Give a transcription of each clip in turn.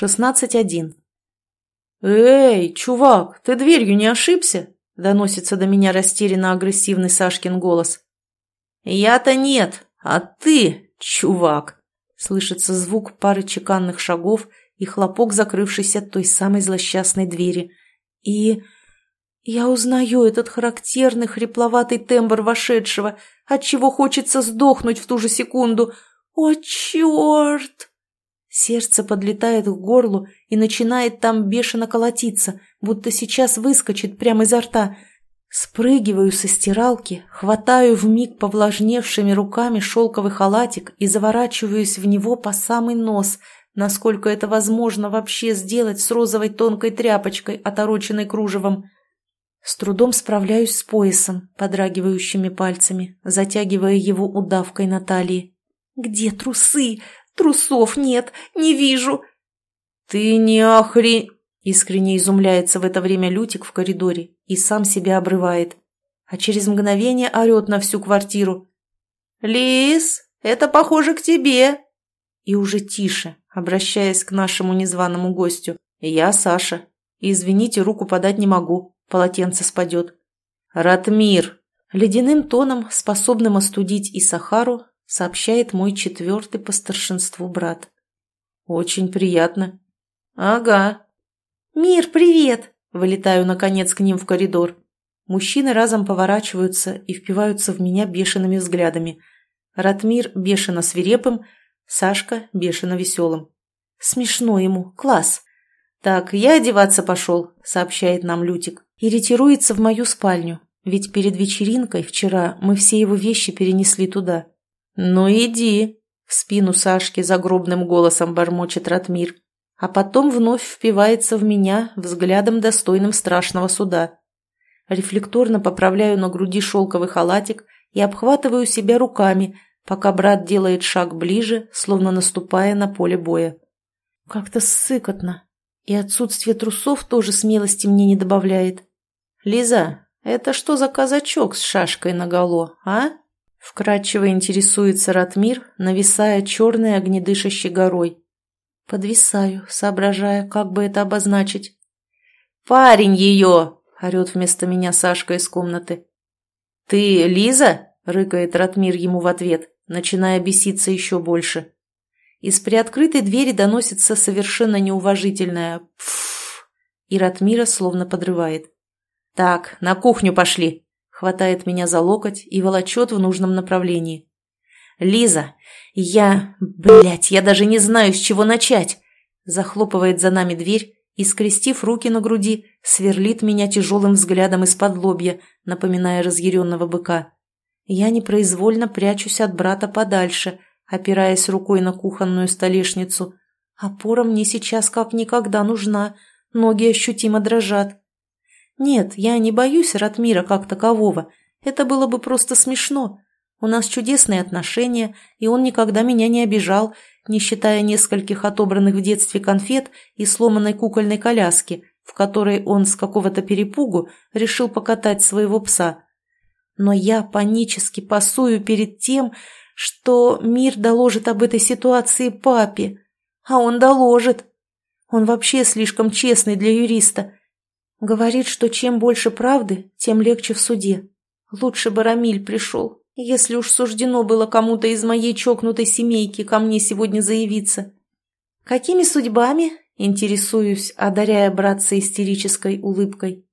16.1. «Эй, чувак, ты дверью не ошибся?» – доносится до меня растерянно агрессивный Сашкин голос. «Я-то нет, а ты, чувак!» – слышится звук пары чеканных шагов и хлопок закрывшейся той самой злосчастной двери. И я узнаю этот характерный хрипловатый тембр вошедшего, отчего хочется сдохнуть в ту же секунду. «О, черт!» Сердце подлетает к горлу и начинает там бешено колотиться, будто сейчас выскочит прямо изо рта. Спрыгиваю со стиралки, хватаю вмиг повлажневшими руками шелковый халатик и заворачиваюсь в него по самый нос, насколько это возможно вообще сделать с розовой тонкой тряпочкой, отороченной кружевом. С трудом справляюсь с поясом, подрагивающими пальцами, затягивая его удавкой на талии. «Где трусы? Трусов нет, не вижу!» «Ты не охри...» Искренне изумляется в это время Лютик в коридоре и сам себя обрывает. А через мгновение орет на всю квартиру. «Лис, это похоже к тебе!» И уже тише, обращаясь к нашему незваному гостю. «Я Саша. Извините, руку подать не могу. Полотенце спадет». «Ратмир!» Ледяным тоном, способным остудить и Сахару, сообщает мой четвертый по старшинству брат. «Очень приятно». «Ага». «Мир, привет!» Вылетаю, наконец, к ним в коридор. Мужчины разом поворачиваются и впиваются в меня бешеными взглядами. Ратмир бешено свирепым, Сашка бешено веселым. Смешно ему, класс. «Так, я одеваться пошел», — сообщает нам Лютик. И ретируется в мою спальню, ведь перед вечеринкой вчера мы все его вещи перенесли туда. «Ну иди!» — в спину Сашки загробным голосом бормочет Ратмир, а потом вновь впивается в меня взглядом достойным страшного суда. Рефлекторно поправляю на груди шелковый халатик и обхватываю себя руками, пока брат делает шаг ближе, словно наступая на поле боя. Как-то сыкотно, и отсутствие трусов тоже смелости мне не добавляет. «Лиза, это что за казачок с шашкой наголо, а?» Вкратчиво интересуется Ратмир, нависая черной огнедышащей горой. Подвисаю, соображая, как бы это обозначить. «Парень ее!» — орет вместо меня Сашка из комнаты. «Ты Лиза?» — рыкает Ратмир ему в ответ, начиная беситься еще больше. Из приоткрытой двери доносится совершенно неуважительное «пф», и Ратмира словно подрывает. «Так, на кухню пошли!» Хватает меня за локоть и волочет в нужном направлении. «Лиза, я... Блядь, я даже не знаю, с чего начать!» Захлопывает за нами дверь и, скрестив руки на груди, сверлит меня тяжелым взглядом из-под лобья, напоминая разъяренного быка. Я непроизвольно прячусь от брата подальше, опираясь рукой на кухонную столешницу. Опора мне сейчас как никогда нужна, ноги ощутимо дрожат. Нет, я не боюсь Ратмира как такового. Это было бы просто смешно. У нас чудесные отношения, и он никогда меня не обижал, не считая нескольких отобранных в детстве конфет и сломанной кукольной коляски, в которой он с какого-то перепугу решил покатать своего пса. Но я панически пасую перед тем, что мир доложит об этой ситуации папе. А он доложит. Он вообще слишком честный для юриста – Говорит, что чем больше правды, тем легче в суде. Лучше бы Рамиль пришел, если уж суждено было кому-то из моей чокнутой семейки ко мне сегодня заявиться. Какими судьбами? Интересуюсь, одаряя братца истерической улыбкой.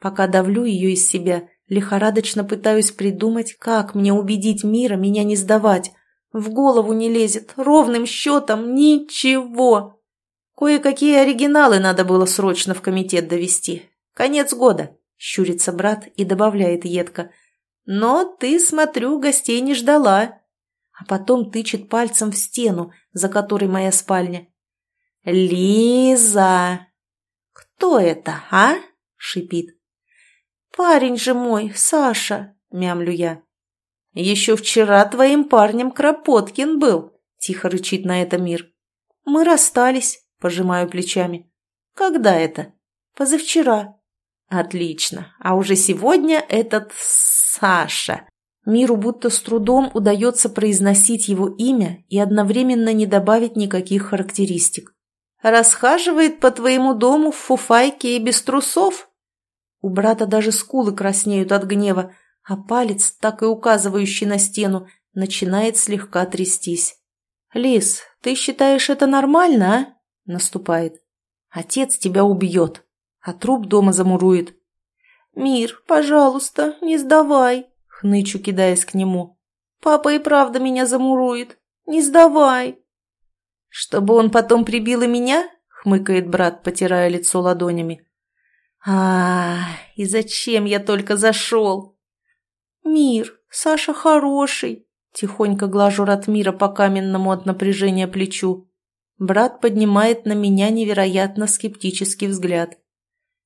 Пока давлю ее из себя, лихорадочно пытаюсь придумать, как мне убедить мира меня не сдавать. В голову не лезет, ровным счетом ничего. Кое-какие оригиналы надо было срочно в комитет довести. Конец года, щурится брат и добавляет едко. Но ты, смотрю, гостей не ждала. А потом тычет пальцем в стену, за которой моя спальня. Лиза! Кто это, а? шипит. Парень же мой, Саша, мямлю я. Еще вчера твоим парнем Кропоткин был, тихо рычит на это мир. Мы расстались. Пожимаю плечами. Когда это? Позавчера. Отлично. А уже сегодня этот Саша. Миру будто с трудом удается произносить его имя и одновременно не добавить никаких характеристик. Расхаживает по твоему дому в фуфайке и без трусов?» У брата даже скулы краснеют от гнева, а палец, так и указывающий на стену, начинает слегка трястись. «Лис, ты считаешь это нормально, а?» — наступает. «Отец тебя убьет, а труп дома замурует». «Мир, пожалуйста, не сдавай», — хнычу, кидаясь к нему. «Папа и правда меня замурует. Не сдавай». «Чтобы он потом прибил и меня?» — хмыкает брат, потирая лицо ладонями. а и зачем я только зашел?» «Мир, Саша хороший», — тихонько глажу Ратмира по каменному от напряжения плечу. Брат поднимает на меня невероятно скептический взгляд.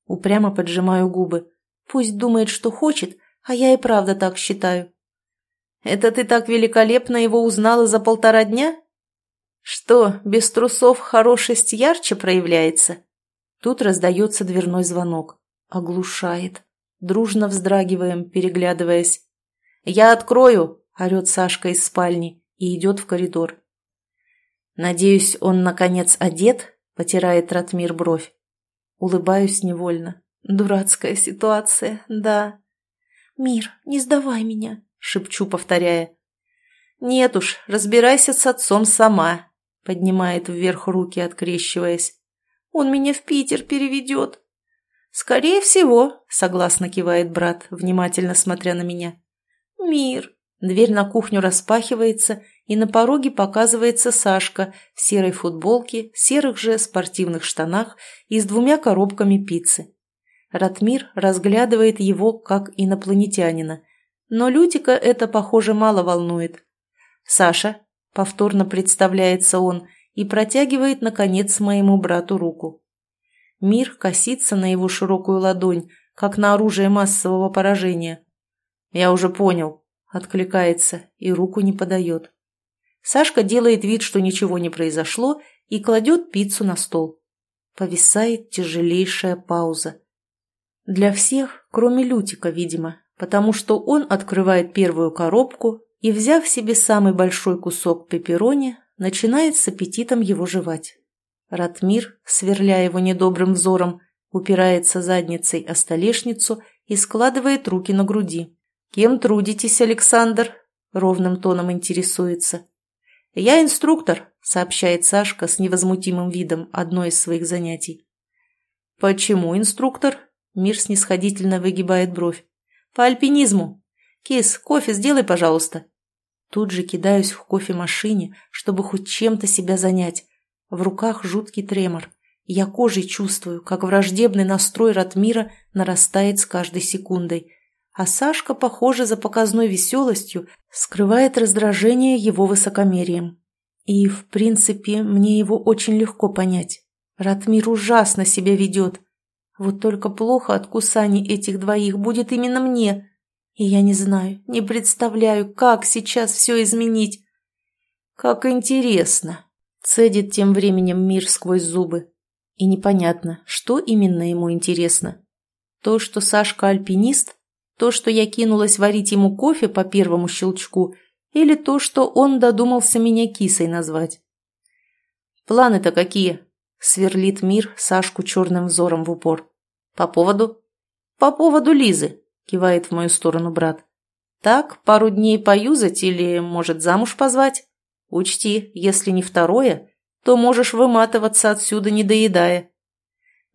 Упрямо поджимаю губы. Пусть думает, что хочет, а я и правда так считаю. «Это ты так великолепно его узнала за полтора дня?» «Что, без трусов хорошесть ярче проявляется?» Тут раздается дверной звонок. Оглушает. Дружно вздрагиваем, переглядываясь. «Я открою!» – орет Сашка из спальни и идет в коридор. «Надеюсь, он, наконец, одет?» – потирает Ратмир бровь. Улыбаюсь невольно. Дурацкая ситуация, да. «Мир, не сдавай меня!» – шепчу, повторяя. «Нет уж, разбирайся с отцом сама», – поднимает вверх руки, открещиваясь. «Он меня в Питер переведет». «Скорее всего», – согласно кивает брат, внимательно смотря на меня. «Мир!» Дверь на кухню распахивается, и на пороге показывается Сашка в серой футболке, серых же спортивных штанах и с двумя коробками пиццы. Ратмир разглядывает его как инопланетянина, но Лютика это, похоже, мало волнует. «Саша», — повторно представляется он и протягивает, наконец, моему брату руку. Мир косится на его широкую ладонь, как на оружие массового поражения. «Я уже понял», — откликается и руку не подает. Сашка делает вид, что ничего не произошло, и кладет пиццу на стол. Повисает тяжелейшая пауза. Для всех, кроме Лютика, видимо, потому что он открывает первую коробку и, взяв себе самый большой кусок пепперони, начинает с аппетитом его жевать. Ратмир, сверля его недобрым взором, упирается задницей о столешницу и складывает руки на груди. «Кем трудитесь, Александр?» – ровным тоном интересуется. «Я инструктор», – сообщает Сашка с невозмутимым видом одно из своих занятий. «Почему инструктор?» – Мир снисходительно выгибает бровь. «По альпинизму. Кис, кофе сделай, пожалуйста». Тут же кидаюсь в кофемашине, чтобы хоть чем-то себя занять. В руках жуткий тремор. Я кожей чувствую, как враждебный настрой Ратмира нарастает с каждой секундой – а Сашка, похоже, за показной веселостью скрывает раздражение его высокомерием. И, в принципе, мне его очень легко понять. Ратмир ужасно себя ведет. Вот только плохо от кусаний этих двоих будет именно мне. И я не знаю, не представляю, как сейчас все изменить. Как интересно. Цедит тем временем мир сквозь зубы. И непонятно, что именно ему интересно. То, что Сашка альпинист, то, что я кинулась варить ему кофе по первому щелчку, или то, что он додумался меня кисой назвать. «Планы-то какие?» — сверлит мир Сашку черным взором в упор. «По поводу?» «По поводу Лизы», — кивает в мою сторону брат. «Так, пару дней поюзать или, может, замуж позвать? Учти, если не второе, то можешь выматываться отсюда, не доедая».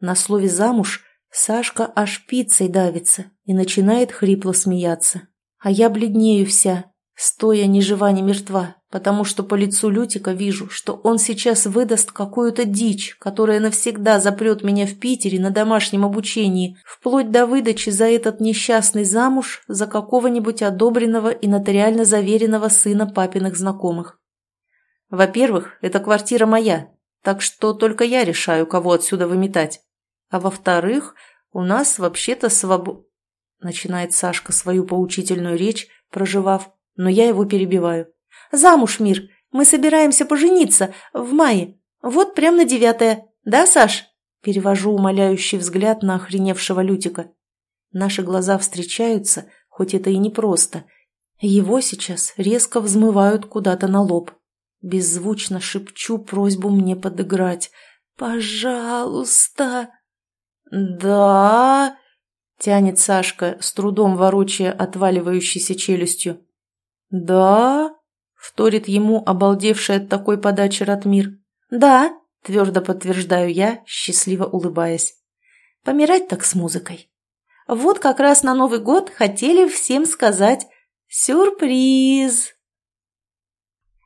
На слове «замуж» Сашка аж пиццей давится и начинает хрипло смеяться. А я бледнею вся, стоя ни жива, ни мертва, потому что по лицу Лютика вижу, что он сейчас выдаст какую-то дичь, которая навсегда запрет меня в Питере на домашнем обучении, вплоть до выдачи за этот несчастный замуж за какого-нибудь одобренного и нотариально заверенного сына папиных знакомых. Во-первых, эта квартира моя, так что только я решаю, кого отсюда выметать. А во-вторых, у нас вообще-то свобо...» Начинает Сашка свою поучительную речь, проживав, но я его перебиваю. «Замуж, Мир! Мы собираемся пожениться в мае. Вот прям на девятое. Да, Саш?» Перевожу умоляющий взгляд на охреневшего Лютика. Наши глаза встречаются, хоть это и непросто. Его сейчас резко взмывают куда-то на лоб. Беззвучно шепчу просьбу мне подыграть. Пожалуйста. Да, тянет Сашка, с трудом ворочая отваливающейся челюстью. Да, вторит ему обалдевший от такой подачи Ратмир. Да, твердо подтверждаю я, счастливо улыбаясь. Помирать так с музыкой. Вот как раз на Новый год хотели всем сказать «Сюрприз!»